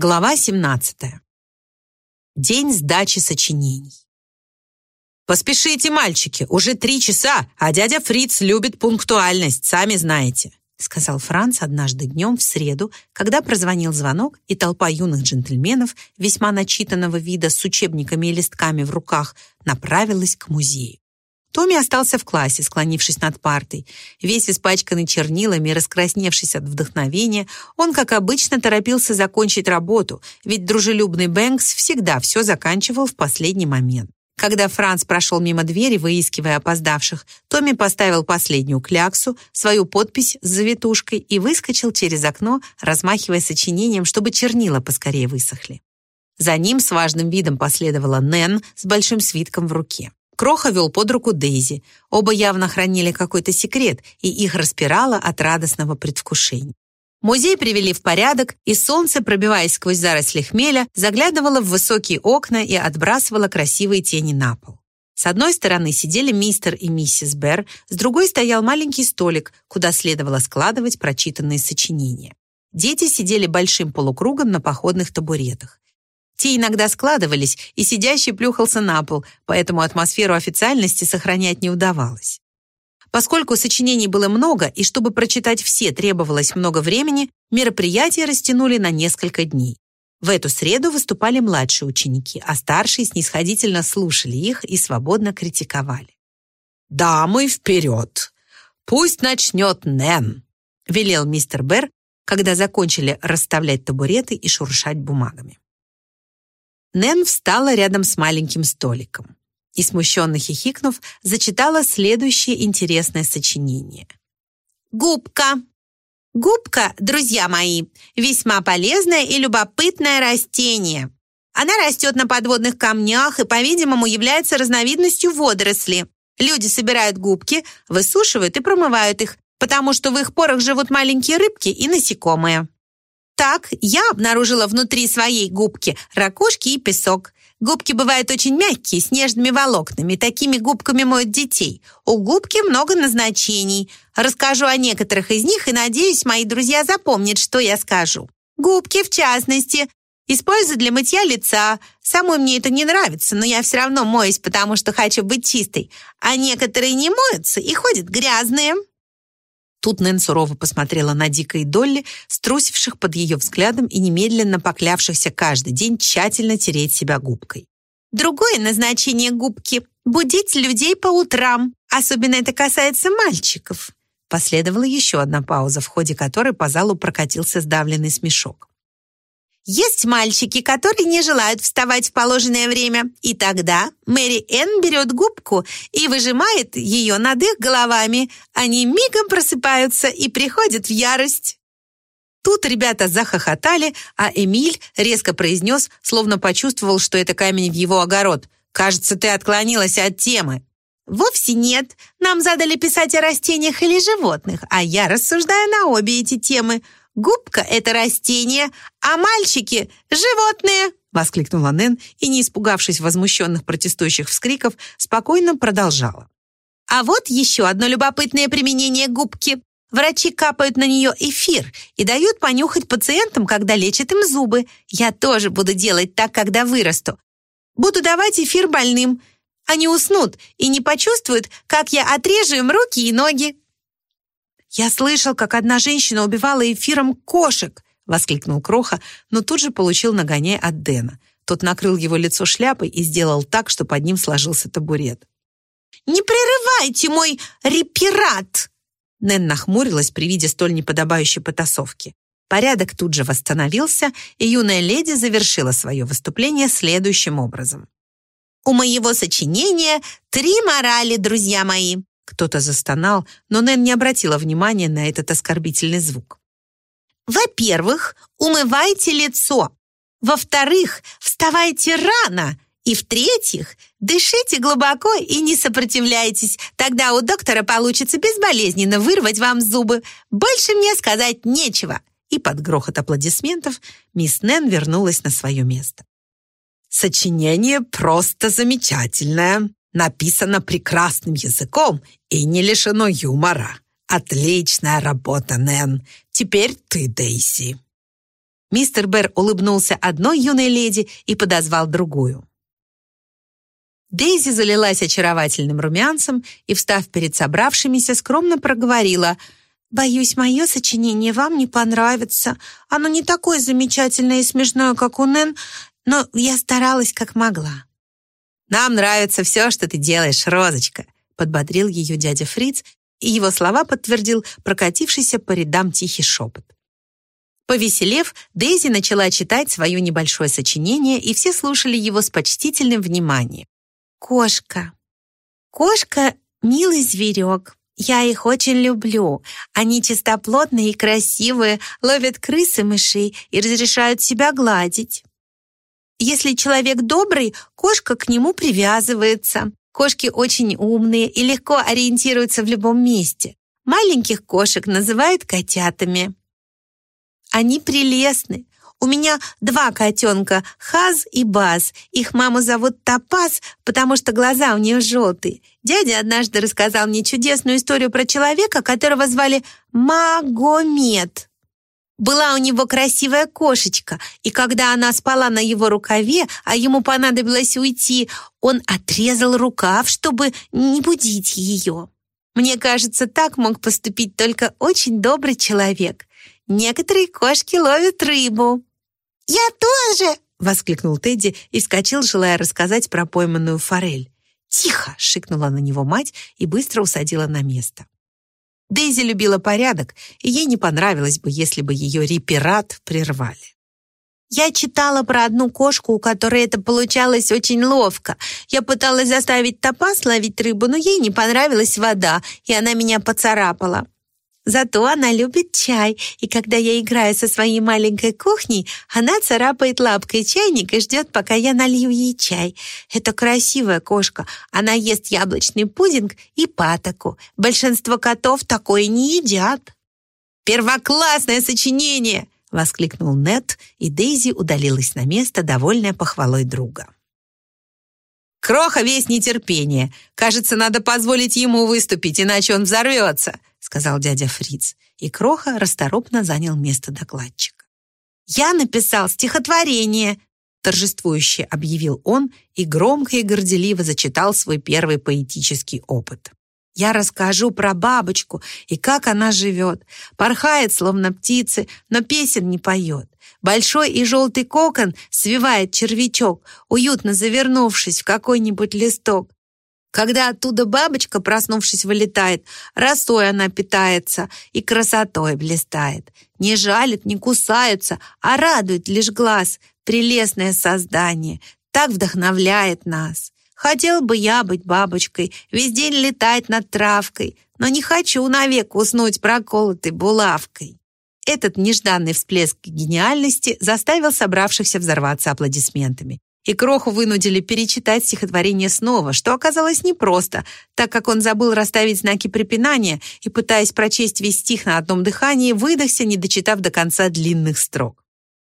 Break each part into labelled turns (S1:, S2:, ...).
S1: Глава 17. День сдачи сочинений. «Поспешите, мальчики, уже три часа, а дядя Фриц любит пунктуальность, сами знаете», сказал Франц однажды днем в среду, когда прозвонил звонок, и толпа юных джентльменов, весьма начитанного вида с учебниками и листками в руках, направилась к музею. Томми остался в классе, склонившись над партой. Весь испачканный чернилами и раскрасневшись от вдохновения, он, как обычно, торопился закончить работу, ведь дружелюбный Бэнкс всегда все заканчивал в последний момент. Когда Франц прошел мимо двери, выискивая опоздавших, Томми поставил последнюю кляксу, свою подпись с завитушкой и выскочил через окно, размахивая сочинением, чтобы чернила поскорее высохли. За ним с важным видом последовала Нэн с большим свитком в руке. Кроха вел под руку Дейзи. Оба явно хранили какой-то секрет, и их распирало от радостного предвкушения. Музей привели в порядок, и солнце, пробиваясь сквозь заросли хмеля, заглядывало в высокие окна и отбрасывало красивые тени на пол. С одной стороны сидели мистер и миссис Берр, с другой стоял маленький столик, куда следовало складывать прочитанные сочинения. Дети сидели большим полукругом на походных табуретах. Те иногда складывались, и сидящий плюхался на пол, поэтому атмосферу официальности сохранять не удавалось. Поскольку сочинений было много, и чтобы прочитать все требовалось много времени, мероприятие растянули на несколько дней. В эту среду выступали младшие ученики, а старшие снисходительно слушали их и свободно критиковали.
S2: «Дамы, вперед! Пусть начнет Нэн!» — велел мистер Берр, когда закончили расставлять табуреты и шуршать бумагами.
S1: Нэн встала рядом с маленьким столиком и, смущенно хихикнув, зачитала следующее интересное сочинение. «Губка. Губка, друзья мои, весьма полезное и любопытное растение. Она растет на подводных камнях и, по-видимому, является разновидностью водоросли. Люди собирают губки, высушивают и промывают их, потому что в их порах живут маленькие рыбки и насекомые. Так, я обнаружила внутри своей губки ракушки и песок. Губки бывают очень мягкие, с нежными волокнами. Такими губками моют детей. У губки много назначений. Расскажу о некоторых из них и, надеюсь, мои друзья запомнят, что я скажу. Губки, в частности, использую для мытья лица. Самой мне это не нравится, но я все равно моюсь, потому что хочу быть чистой. А некоторые не моются и ходят грязные. Тут Нэн сурово посмотрела на Дика и Долли, струсивших под ее взглядом и немедленно поклявшихся каждый день тщательно тереть себя губкой.
S3: Другое назначение губки — будить людей по утрам. Особенно это касается мальчиков.
S1: Последовала еще одна пауза, в ходе которой по залу прокатился сдавленный смешок.
S3: Есть мальчики, которые не желают вставать в положенное время, и тогда Мэри Энн берет губку и выжимает ее над их головами. Они мигом просыпаются и приходят в ярость.
S1: Тут ребята захохотали, а Эмиль резко произнес, словно почувствовал, что это камень в его огород. «Кажется, ты отклонилась от темы».
S3: «Вовсе нет. Нам задали писать о растениях или животных, а я рассуждаю на обе эти темы. Губка — это растение, а мальчики — животные!»
S1: воскликнула Нэн и, не испугавшись возмущенных протестующих вскриков, спокойно продолжала.
S3: «А вот еще одно любопытное применение губки. Врачи капают на нее эфир и дают понюхать пациентам, когда лечат им зубы. Я тоже буду делать так, когда вырасту. Буду давать эфир больным. Они уснут и не почувствуют, как я отрежу им руки и ноги.
S1: «Я слышал, как одна женщина убивала эфиром кошек!» — воскликнул Кроха, но тут же получил нагоняй от Дэна. Тот накрыл его лицо шляпой и сделал так, что под ним сложился табурет.
S3: «Не прерывайте мой репират!»
S1: Нэн нахмурилась при виде столь неподобающей потасовки. Порядок тут же восстановился, и юная леди завершила свое выступление следующим образом.
S3: «У моего сочинения три морали, друзья мои.
S1: Кто-то застонал, но Нэн не обратила внимания на этот оскорбительный звук.
S3: Во-первых, умывайте лицо. Во-вторых, вставайте рано. И в-третьих, дышите глубоко и не сопротивляйтесь. Тогда у доктора получится безболезненно вырвать вам зубы. Больше мне сказать нечего.
S1: И под грохот аплодисментов мисс Нэн вернулась на свое место.
S2: «Сочинение просто замечательное», написано прекрасным языком и не лишено юмора. Отличная работа, Нэн. Теперь ты, Дейси. Мистер Бэр улыбнулся одной юной леди и подозвал другую. Дейзи залилась очаровательным румянцем и, встав перед собравшимися, скромно проговорила «Боюсь, мое сочинение вам не понравится. Оно не такое замечательное и смешное, как у Нэн, но я старалась как могла». «Нам нравится все, что ты делаешь, Розочка», подбодрил ее дядя Фриц, и его слова подтвердил прокатившийся по рядам тихий шепот. Повеселев, Дейзи начала читать свое небольшое сочинение, и все слушали его с почтительным вниманием. Кошка. Кошка — милый зверек. Я их очень люблю. Они чистоплотные и красивые, ловят крыс и мышей и разрешают себя гладить. Если человек добрый, кошка к нему привязывается. Кошки очень умные и легко ориентируются в любом месте. Маленьких кошек называют котятами. Они прелестны, у меня два котенка, Хаз и Баз. Их маму зовут Топаз, потому что глаза у нее желтые. Дядя однажды рассказал мне чудесную историю про человека, которого звали Магомед. Была у него красивая кошечка, и когда она спала на его рукаве, а ему понадобилось уйти, он отрезал рукав, чтобы не будить ее. Мне кажется, так мог поступить только очень добрый человек. Некоторые кошки ловят рыбу.
S3: «Я тоже!»
S2: — воскликнул Тедди и вскочил, желая рассказать про пойманную форель. «Тихо!» — шикнула на него мать и быстро усадила на место. Дейзи любила порядок, и ей не понравилось бы, если бы ее репират прервали.
S3: Я читала про одну кошку, у которой это получалось очень ловко. Я пыталась заставить топаз ловить рыбу, но ей не понравилась вода, и она меня поцарапала. Зато она любит чай, и когда я играю со своей маленькой кухней, она царапает лапкой чайник и ждет, пока я налью ей чай. Это красивая кошка. Она ест яблочный пудинг и патоку. Большинство котов такое не едят.
S2: «Первоклассное сочинение!» — воскликнул Нет, и Дейзи удалилась на место, довольная похвалой друга. «Кроха весь нетерпение. Кажется, надо позволить ему выступить, иначе он взорвется», сказал дядя Фриц, и Кроха расторопно занял место докладчика.
S3: «Я написал стихотворение», торжествующе объявил он и громко и горделиво зачитал свой первый поэтический опыт. Я расскажу про бабочку и как она живет. Порхает, словно птицы, но песен не поет. Большой и желтый кокон свивает червячок, уютно завернувшись в какой-нибудь листок. Когда оттуда бабочка, проснувшись, вылетает, росой она питается и красотой блистает. Не жалит, не кусаются, а радует лишь глаз. Прелестное создание, так вдохновляет нас. Хотел бы я быть бабочкой, весь день летать над травкой, но не хочу навек уснуть проколотой булавкой. Этот нежданный всплеск гениальности заставил собравшихся взорваться аплодисментами и Кроху вынудили перечитать стихотворение снова, что оказалось непросто, так как он забыл расставить знаки препинания и, пытаясь прочесть весь стих на одном дыхании, выдохся, не дочитав до конца длинных строк.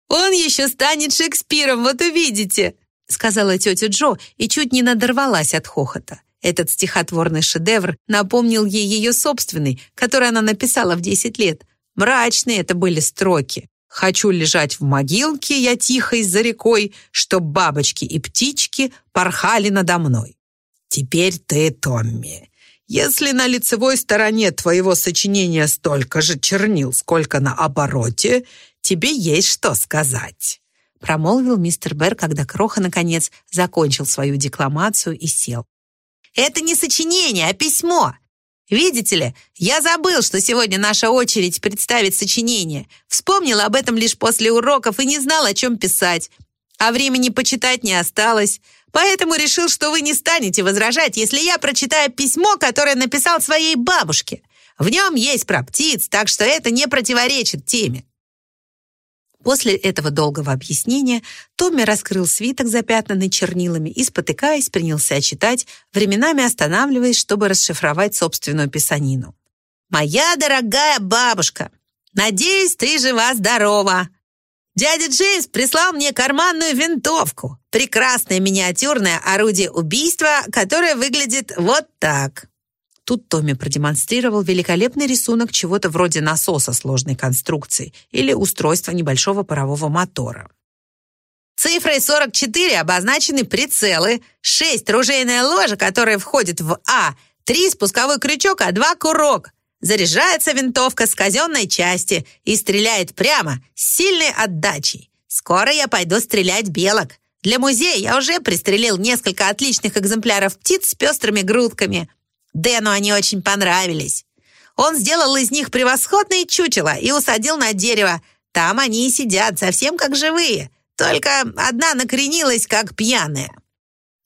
S3: «Он еще станет Шекспиром, вот увидите!» сказала тетя Джо и чуть не надорвалась от хохота. Этот стихотворный шедевр напомнил ей ее собственный, который она написала в 10 лет. Мрачные это были строки. Хочу лежать в могилке я тихой за рекой, Чтоб бабочки и птички порхали надо мной. Теперь ты, Томми, если на лицевой стороне твоего сочинения столько же чернил, сколько на обороте, тебе есть что сказать», промолвил мистер Берр, когда Кроха, наконец, закончил свою декламацию и сел. «Это не сочинение, а письмо. Видите ли, я забыл, что сегодня наша очередь представить сочинение. Вспомнил об этом лишь после уроков и не знал, о чем писать. А времени почитать не осталось. Поэтому решил, что вы не станете возражать, если я прочитаю письмо, которое написал своей бабушке. В нем есть про птиц, так что это не противоречит теме. После этого долгого объяснения Томми раскрыл свиток, запятнанный чернилами, и, спотыкаясь, принялся читать, временами останавливаясь, чтобы расшифровать собственную писанину. «Моя дорогая бабушка, надеюсь, ты жива-здорова. Дядя Джеймс прислал мне карманную винтовку, прекрасное миниатюрное орудие убийства, которое выглядит вот так».
S1: Тут Томми продемонстрировал великолепный рисунок чего-то вроде насоса сложной конструкции или устройства небольшого парового мотора. Цифрой 44 обозначены прицелы, 6 ружейная ложа, которая входит в А, 3 спусковой крючок, а 2 курок. Заряжается винтовка с казенной части и стреляет прямо, с сильной отдачей. Скоро я пойду стрелять белок. Для музея я уже пристрелил несколько отличных экземпляров птиц с пестрыми грудками. Дэну они очень понравились. Он сделал из них превосходные чучела и усадил на дерево. Там они и сидят, совсем как живые. Только одна накренилась, как пьяная.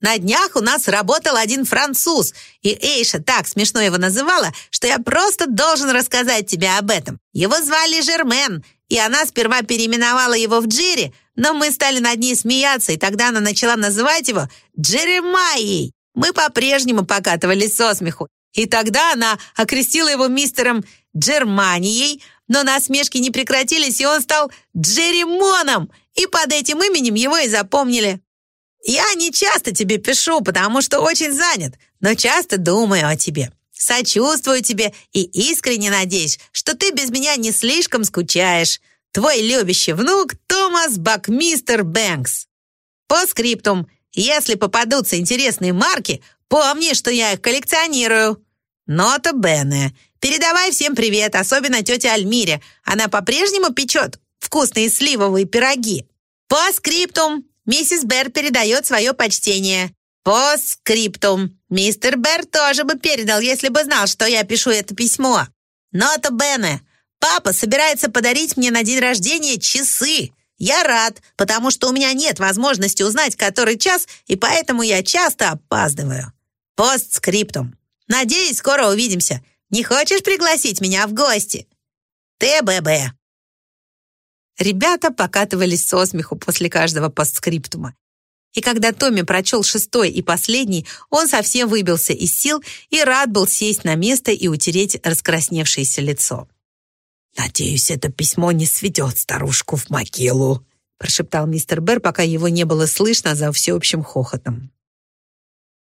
S1: На днях у нас работал один француз, и Эйша так смешно его называла, что я просто должен рассказать тебе об этом. Его звали Жермен, и она сперва переименовала его в Джерри, но мы стали над ней смеяться, и тогда она начала называть его Джеремайей. Мы по-прежнему покатывались со смеху. И тогда она окрестила его мистером Джерманией, но насмешки не прекратились, и он стал Джеремоном, и под этим именем его и запомнили. Я не часто тебе пишу, потому что очень занят, но часто думаю о тебе. Сочувствую тебе и искренне надеюсь, что ты без меня не слишком скучаешь. Твой любящий внук Томас Бакмистер Бэнкс. По скриптум. Если попадутся интересные марки, помни, что я их коллекционирую. Нота Бене. Передавай всем привет, особенно тете Альмире. Она по-прежнему печет вкусные сливовые пироги. По скриптум. Миссис Берр передает свое почтение. По скриптум. Мистер Берр тоже бы передал, если бы знал, что я пишу это письмо. Нота Бене. Папа собирается подарить мне на день рождения часы. Я рад, потому что у меня нет возможности узнать, который час, и поэтому я часто опаздываю. Постскриптум. Надеюсь, скоро увидимся. Не хочешь пригласить меня в гости? ТББ. Ребята покатывались со смеху после каждого постскриптума. И когда Томми прочел шестой и последний, он совсем выбился из сил и рад был сесть на место и утереть раскрасневшееся лицо. «Надеюсь, это письмо не сведет старушку в могилу», прошептал мистер Берр, пока его не было слышно за всеобщим хохотом.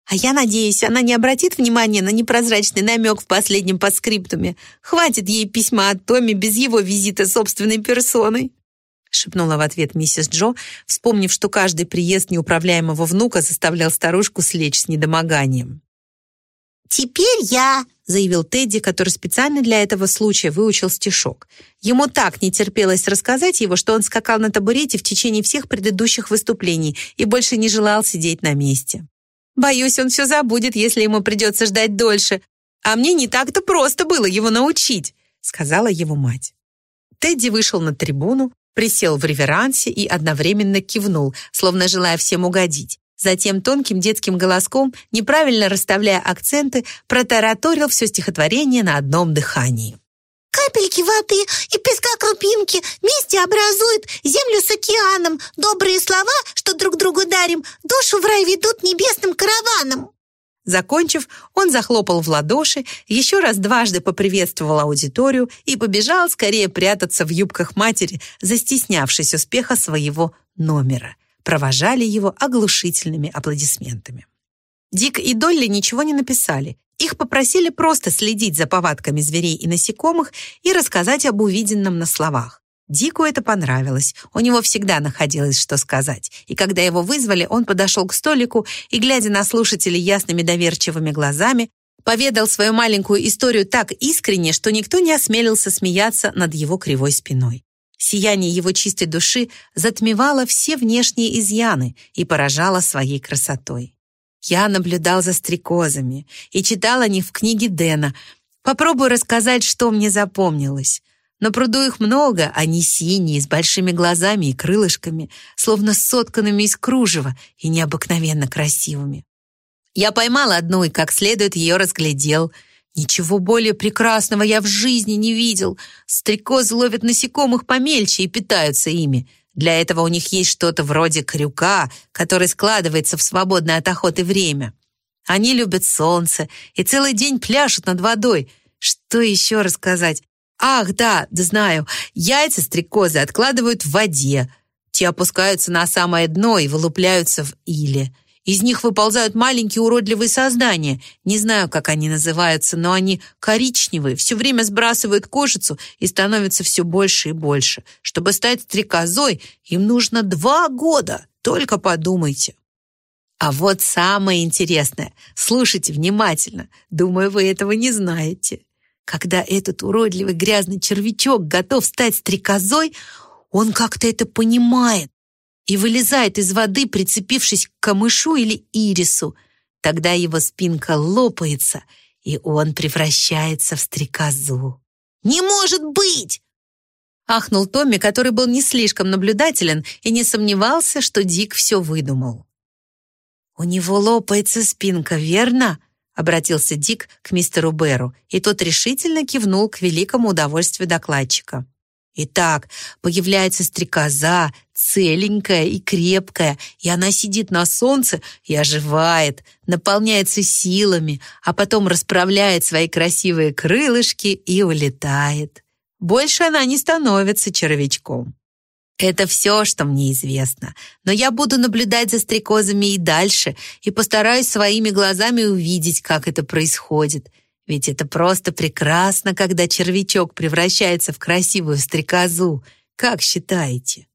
S1: «А я надеюсь, она не обратит внимания на непрозрачный намек в последнем подскриптуме. Хватит ей письма от Томми без его визита собственной персоной», шепнула в ответ миссис Джо, вспомнив, что каждый приезд неуправляемого внука заставлял старушку слечь с недомоганием. «Теперь я», — заявил Тедди, который специально для этого случая выучил стишок. Ему так не терпелось рассказать его, что он скакал на табурете в течение всех предыдущих выступлений и больше не желал сидеть на месте. «Боюсь, он все забудет, если ему придется ждать дольше. А мне не так-то просто было его научить», — сказала его мать. Тедди вышел на трибуну, присел в реверансе и одновременно кивнул, словно желая всем угодить. Затем тонким детским голоском, неправильно расставляя акценты, протараторил все стихотворение на одном дыхании.
S2: Капельки воды и песка крупинки вместе образуют землю с океаном. Добрые слова, что друг другу дарим, душу в рай ведут небесным караваном.
S1: Закончив, он захлопал в ладоши, еще раз дважды поприветствовал аудиторию и побежал скорее прятаться в юбках матери, застеснявшись успеха своего номера – провожали его оглушительными аплодисментами. Дик и Долли ничего не написали. Их попросили просто следить за повадками зверей и насекомых и рассказать об увиденном на словах. Дику это понравилось. У него всегда находилось, что сказать. И когда его вызвали, он подошел к столику и, глядя на слушателей ясными доверчивыми глазами, поведал свою маленькую историю так искренне, что никто не осмелился смеяться над его кривой спиной. Сияние его чистой души затмевало все внешние изъяны и поражало своей красотой. Я наблюдал за стрекозами и читал о них в книге Дэна. Попробую рассказать, что мне запомнилось. На пруду их много, они синие, с большими глазами и крылышками, словно сотканными из кружева и необыкновенно красивыми. Я поймал одну и как следует ее разглядел — Ничего более прекрасного я в жизни не видел. Стрекозы ловят насекомых помельче и питаются ими. Для этого у них есть что-то вроде крюка, который складывается в свободное от охоты время. Они любят солнце и целый день пляшут над водой. Что еще рассказать? Ах, да, знаю. Яйца стрекозы откладывают в воде. Те опускаются на самое дно и вылупляются в иле. Из них выползают маленькие уродливые создания. Не знаю, как они называются, но они коричневые, все время сбрасывают кожицу и становятся все больше и больше. Чтобы стать стрекозой, им нужно два года. Только подумайте. А вот самое интересное. Слушайте внимательно. Думаю, вы этого не знаете. Когда этот уродливый грязный червячок готов стать стрекозой, он как-то это понимает и вылезает из воды, прицепившись к камышу или ирису. Тогда его спинка лопается, и он превращается в стрекозу.
S3: «Не может быть!»
S1: Ахнул Томми, который был не слишком наблюдателен и не сомневался, что Дик все выдумал. «У него лопается спинка, верно?» обратился Дик к мистеру Беру, и тот решительно кивнул к великому удовольствию докладчика. Итак, появляется стрекоза, целенькая и крепкая, и она сидит на солнце и оживает, наполняется силами, а потом расправляет свои красивые крылышки и улетает. Больше она не становится червячком. Это все, что мне известно. Но я буду наблюдать за стрекозами и дальше и постараюсь своими глазами увидеть, как это происходит. Ведь это просто прекрасно, когда червячок превращается в красивую стрекозу. Как считаете?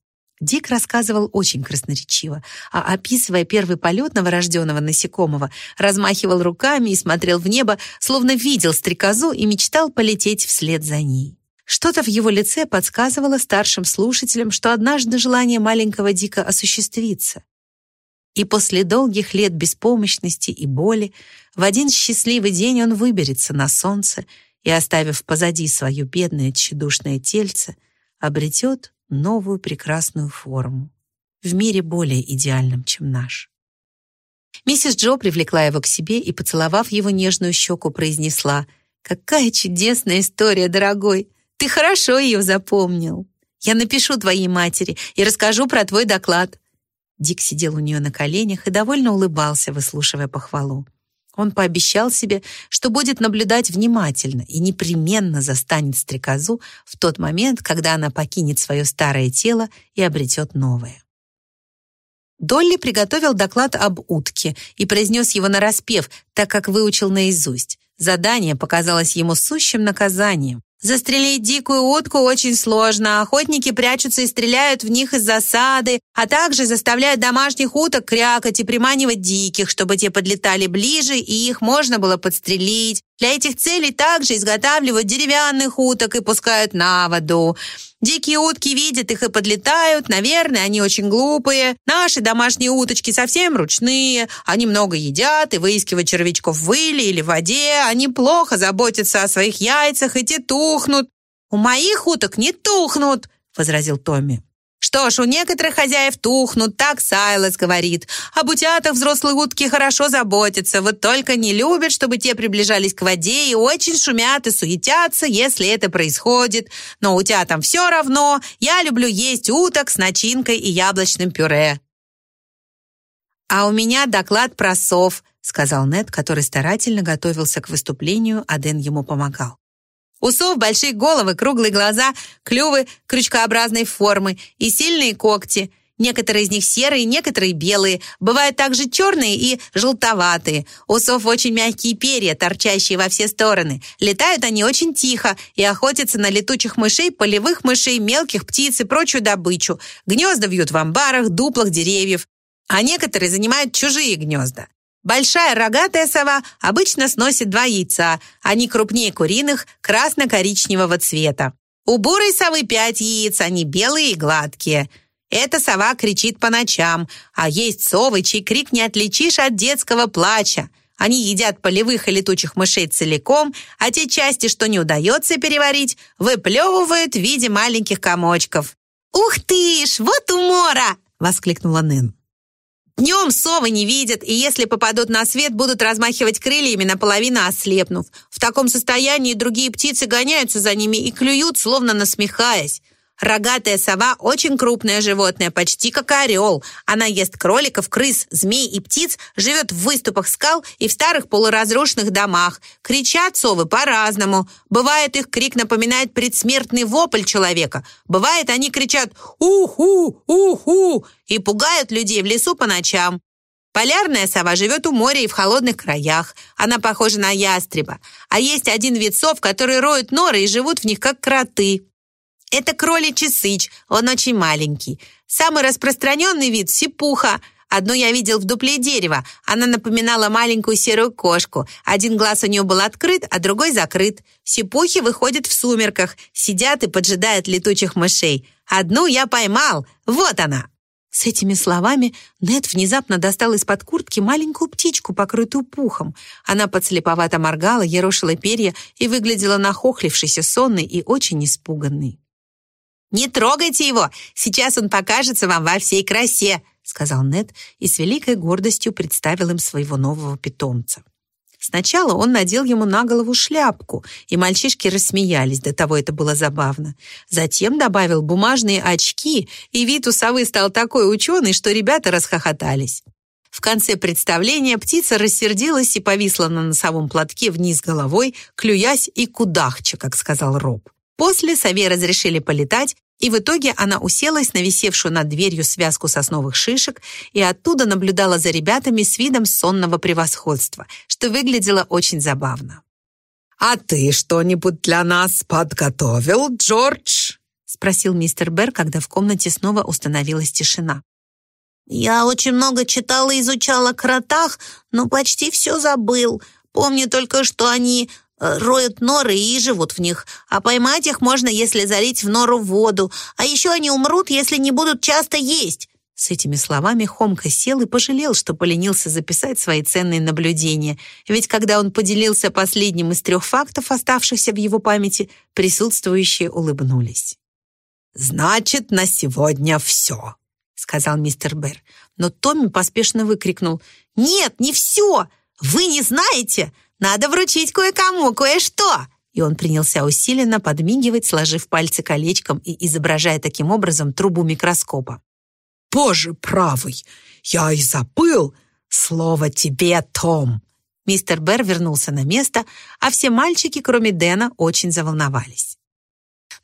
S1: Дик рассказывал очень красноречиво, а описывая первый полет новорожденного насекомого, размахивал руками и смотрел в небо, словно видел стрекозу и мечтал полететь вслед за ней. Что-то в его лице подсказывало старшим слушателям, что однажды желание маленького Дика осуществится. И после долгих лет беспомощности и боли в один счастливый день он выберется на солнце и, оставив позади свое бедное тщедушное тельце, обретет новую прекрасную форму в мире более идеальном, чем наш. Миссис Джо привлекла его к себе и, поцеловав его нежную щеку, произнесла «Какая чудесная история, дорогой! Ты хорошо ее запомнил. Я напишу твоей матери и расскажу про твой доклад». Дик сидел у нее на коленях и довольно улыбался, выслушивая похвалу. Он пообещал себе, что будет наблюдать внимательно и непременно застанет стрекозу в тот момент, когда она покинет свое старое тело и обретет новое. Долли приготовил доклад об утке и произнес его нараспев, так как выучил наизусть. Задание показалось ему сущим наказанием. Застрелить дикую утку очень сложно. Охотники прячутся и стреляют в них из засады, а также заставляют домашних уток крякать и приманивать диких, чтобы те подлетали ближе и их можно было подстрелить. Для этих целей также изготавливают деревянных уток и пускают на воду. Дикие утки видят их и подлетают. Наверное, они очень глупые. Наши домашние уточки совсем ручные. Они много едят и выискивают червячков в иле или в воде. Они плохо заботятся о своих яйцах, и те тухнут. «У моих уток не тухнут», — возразил Томми. Что ж, у некоторых хозяев тухнут, так Сайлос говорит. Об утятах взрослые утки хорошо заботятся, вот только не любят, чтобы те приближались к воде и очень шумят и суетятся, если это происходит. Но утятам все равно. Я люблю есть уток с начинкой и яблочным пюре. «А у меня доклад про сов», — сказал Нед, который старательно готовился к выступлению, а Дэн ему помогал. У сов большие головы, круглые глаза, клювы крючкообразной формы и сильные когти. Некоторые из них серые, некоторые белые. Бывают также черные и желтоватые. У сов очень мягкие перья, торчащие во все стороны. Летают они очень тихо и охотятся на летучих мышей, полевых мышей, мелких птиц и прочую добычу. Гнезда вьют в амбарах, дуплах деревьев. А некоторые занимают чужие гнезда. Большая рогатая сова обычно сносит два яйца, они крупнее куриных, красно-коричневого цвета. У бурой совы пять яиц, они белые и гладкие. Эта сова кричит по ночам, а есть совы, чей крик не отличишь от детского плача. Они едят полевых и летучих мышей целиком, а те части, что не удается переварить, выплевывают в виде маленьких комочков.
S3: «Ух ты ж, вот умора!» — воскликнула Нэн.
S1: Днем совы не видят, и если попадут на свет, будут размахивать крыльями, наполовину ослепнув. В таком состоянии другие птицы гоняются за ними и клюют, словно насмехаясь. Рогатая сова – очень крупное животное, почти как орел. Она ест кроликов, крыс, змей и птиц, живет в выступах скал и в старых полуразрушенных домах. Кричат совы по-разному. Бывает, их крик напоминает предсмертный вопль человека. Бывает, они кричат «Уху! Уху!» и пугают людей в лесу по ночам. Полярная сова живет у моря и в холодных краях. Она похожа на ястреба. А есть один вид сов, которые роют норы и живут в них, как кроты. Это кроличий сыч, он очень маленький. Самый распространенный вид – сипуха. Одну я видел в дупле дерева. Она напоминала маленькую серую кошку. Один глаз у нее был открыт, а другой закрыт. Сипухи выходят в сумерках, сидят и поджидают летучих мышей. Одну я поймал. Вот она.
S2: С этими словами Нед внезапно достал из-под куртки маленькую птичку, покрытую пухом. Она подслеповато моргала, ерошила перья и выглядела нахохлившейся, сонной и очень испуганной.
S1: «Не трогайте его! Сейчас он покажется вам во всей красе!» сказал Нед и с великой гордостью представил им своего нового питомца. Сначала он надел ему на голову шляпку, и мальчишки рассмеялись, до того это было забавно. Затем добавил бумажные очки, и вид у совы стал такой ученый, что ребята расхохотались. В конце представления птица рассердилась и повисла на носовом платке вниз головой, клюясь и кудахча, как сказал Роб. После сове разрешили полетать, и в итоге она уселась на висевшую над дверью связку сосновых шишек и оттуда наблюдала за ребятами с видом сонного превосходства, что выглядело очень забавно.
S4: «А ты что-нибудь для нас подготовил, Джордж?»
S2: спросил мистер Берр, когда в комнате снова установилась тишина.
S3: «Я очень много читала и изучала о кротах, но почти все забыл. Помню только, что они роют норы и живут в них, а поймать их можно, если залить в нору воду, а еще они умрут, если не будут часто есть».
S2: С этими словами Хомка сел и пожалел, что поленился записать свои ценные наблюдения, ведь когда он поделился последним из трех фактов, оставшихся в его памяти, присутствующие улыбнулись.
S4: «Значит, на сегодня все», — сказал мистер Берр.
S2: Но Томми поспешно выкрикнул.
S3: «Нет, не все! Вы не знаете! Надо вручить кое-кому кое-что!»
S2: И он принялся усиленно подмигивать, сложив пальцы колечком и изображая таким образом трубу микроскопа.
S4: «Боже правый! Я и забыл! Слово тебе, Том!»
S2: Мистер Берр вернулся на место, а все мальчики, кроме Дэна, очень заволновались.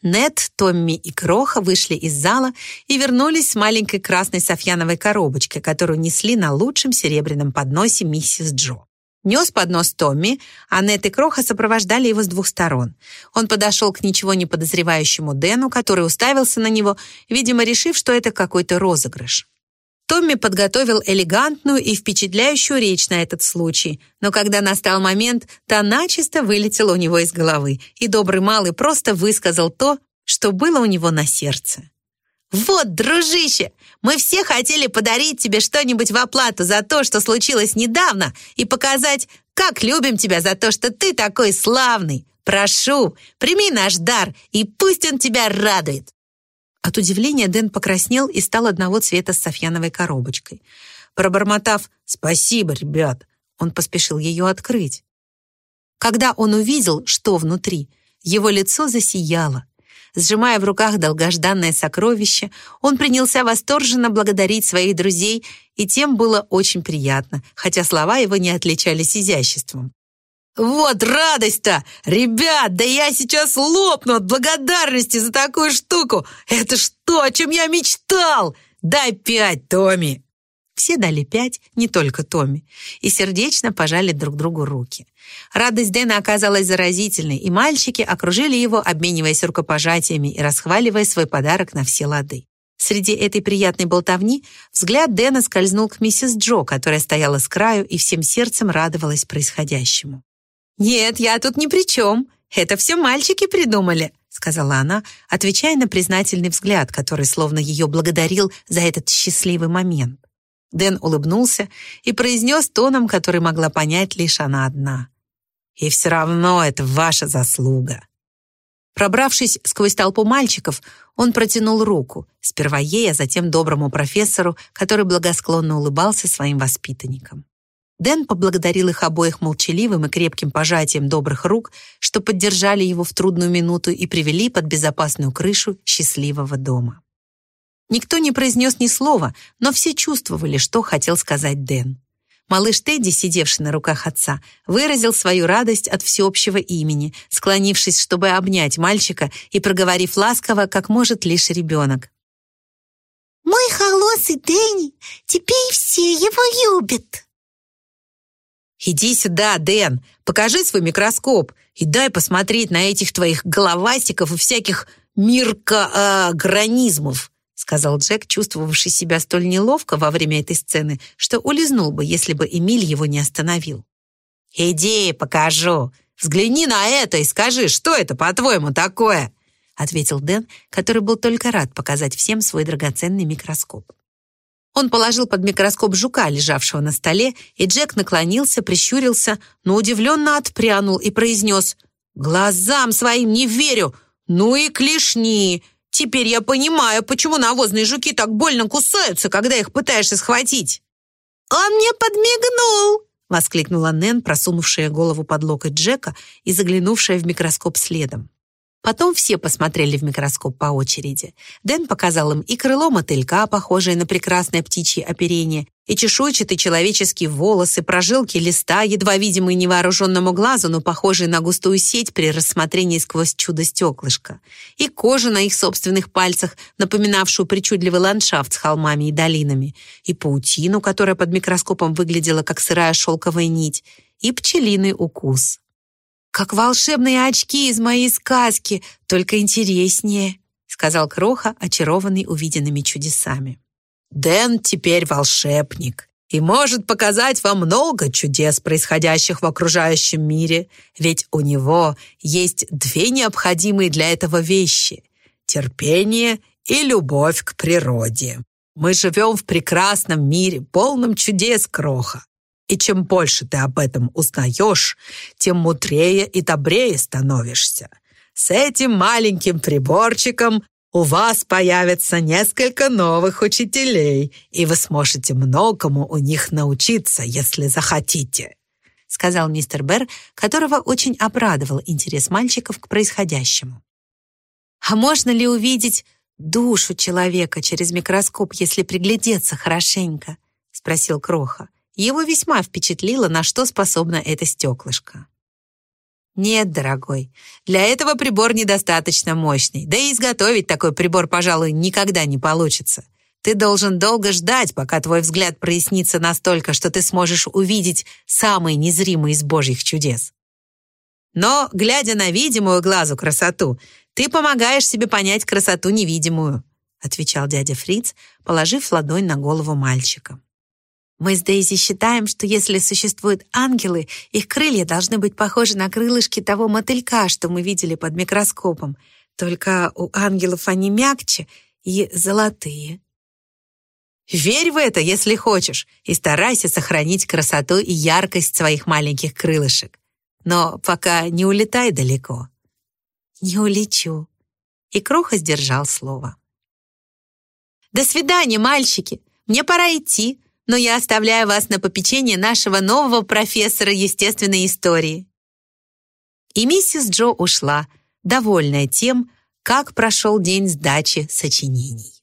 S2: Нед, Томми и Кроха вышли из зала и вернулись с маленькой красной софьяновой коробочкой, которую несли на лучшем серебряном подносе миссис Джо. Нес поднос Томми, а Нет и Кроха сопровождали его с двух сторон. Он подошел к ничего не подозревающему Дэну, который уставился на него, видимо, решив, что это какой-то розыгрыш. Томми подготовил элегантную и впечатляющую речь на этот случай, но когда настал момент, та начисто вылетела у него из головы, и добрый малый просто высказал то, что было у него на сердце.
S3: «Вот, дружище, мы все хотели подарить тебе что-нибудь в оплату за то, что случилось недавно, и показать, как любим тебя за то, что ты такой славный. Прошу, прими наш дар, и пусть он тебя радует».
S2: От удивления Дэн покраснел и стал одного цвета с Софьяновой коробочкой. Пробормотав «Спасибо, ребят», он поспешил ее открыть. Когда он увидел, что внутри, его лицо засияло. Сжимая в руках долгожданное сокровище, он принялся восторженно благодарить своих друзей, и тем было очень приятно, хотя слова его не отличались изяществом.
S4: «Вот радость-то! Ребят, да я сейчас лопну от благодарности за такую штуку! Это ж то, о чем я мечтал! Дай пять, Томми!»
S2: Все дали пять, не только Томми, и сердечно пожали друг другу руки. Радость Дэна оказалась заразительной, и мальчики окружили его, обмениваясь рукопожатиями и расхваливая свой подарок на все лады. Среди этой приятной болтовни взгляд Дэна скользнул к миссис Джо, которая стояла с краю и всем сердцем радовалась происходящему.
S1: «Нет, я тут ни при чем. Это все мальчики придумали», сказала она, отвечая на признательный взгляд, который словно ее благодарил за этот счастливый момент. Дэн улыбнулся и произнес тоном, который могла понять лишь она одна. «И все равно это ваша заслуга». Пробравшись сквозь толпу мальчиков, он протянул руку, сперва ей, а затем доброму профессору, который благосклонно улыбался своим воспитанникам. Дэн поблагодарил их обоих молчаливым и крепким пожатием добрых рук, что поддержали его в трудную минуту и привели под безопасную крышу счастливого дома. Никто не произнес ни слова, но все чувствовали, что хотел сказать Дэн. Малыш Тедди, сидевший на руках отца, выразил свою радость от всеобщего имени, склонившись, чтобы обнять мальчика и проговорив ласково, как может лишь ребенок.
S2: Мой холосый Дэнни, теперь все его любят.
S4: Иди сюда, Дэн, покажи свой микроскоп и дай посмотреть на этих твоих головастиков и всяких миркоорганизмов, сказал Джек, чувствовавший себя столь неловко во время этой сцены, что улизнул бы, если бы Эмиль его не остановил. «Иди, покажу. Взгляни на это и скажи, что это, по-твоему, такое?» ответил Дэн, который был только рад показать всем свой драгоценный микроскоп. Он положил под микроскоп жука, лежавшего на столе, и Джек наклонился, прищурился, но удивленно отпрянул и произнес «Глазам своим не верю! Ну и клешни! Теперь я понимаю, почему навозные жуки так больно кусаются, когда их пытаешься схватить!»
S2: «Он мне подмигнул!»
S4: — воскликнула Нэн, просунувшая голову под локоть Джека и заглянувшая в микроскоп следом. Потом все посмотрели в микроскоп по очереди. Дэн показал им и крыло мотылька, похожее на прекрасное птичье оперение, и чешуйчатый человеческий волос, и прожилки листа, едва видимые невооруженному глазу, но похожие на густую сеть при рассмотрении сквозь чудо-стеклышко, и кожу на их собственных пальцах, напоминавшую причудливый ландшафт с холмами и долинами, и паутину, которая под микроскопом выглядела как сырая шелковая нить, и пчелиный укус как волшебные очки из моей сказки, только интереснее», сказал Кроха, очарованный увиденными чудесами. «Дэн теперь волшебник и может показать вам много чудес, происходящих в окружающем мире, ведь у него есть две необходимые для этого вещи — терпение и любовь к природе. Мы живем в прекрасном мире, полном чудес, Кроха. И чем больше ты об этом узнаешь, тем мудрее и добрее становишься. С этим маленьким приборчиком у вас появится несколько новых учителей, и вы сможете многому у них научиться, если захотите», сказал мистер Берр, которого очень обрадовал интерес мальчиков к происходящему. «А можно ли увидеть душу человека через микроскоп, если приглядеться хорошенько?» спросил Кроха. Его весьма впечатлило, на что способно это стеклышко. Нет, дорогой, для этого прибор недостаточно мощный. Да и изготовить такой прибор, пожалуй, никогда не получится. Ты должен долго ждать, пока твой взгляд прояснится настолько, что ты сможешь увидеть самый незримый из божьих чудес. Но, глядя на видимую глазу красоту, ты помогаешь себе понять красоту невидимую, отвечал дядя Фриц, положив ладонь на голову мальчика. Мы с Дейзи считаем, что если существуют ангелы, их крылья должны быть похожи на крылышки того мотылька, что мы видели под микроскопом. Только у ангелов они мягче и золотые. Верь в это, если хочешь, и старайся сохранить красоту и яркость своих маленьких крылышек. Но пока не улетай далеко. Не улечу. И Кроха сдержал слово. «До свидания, мальчики! Мне пора идти но я оставляю вас на попечение нашего нового профессора естественной истории». И миссис Джо ушла, довольная тем, как прошел день сдачи сочинений.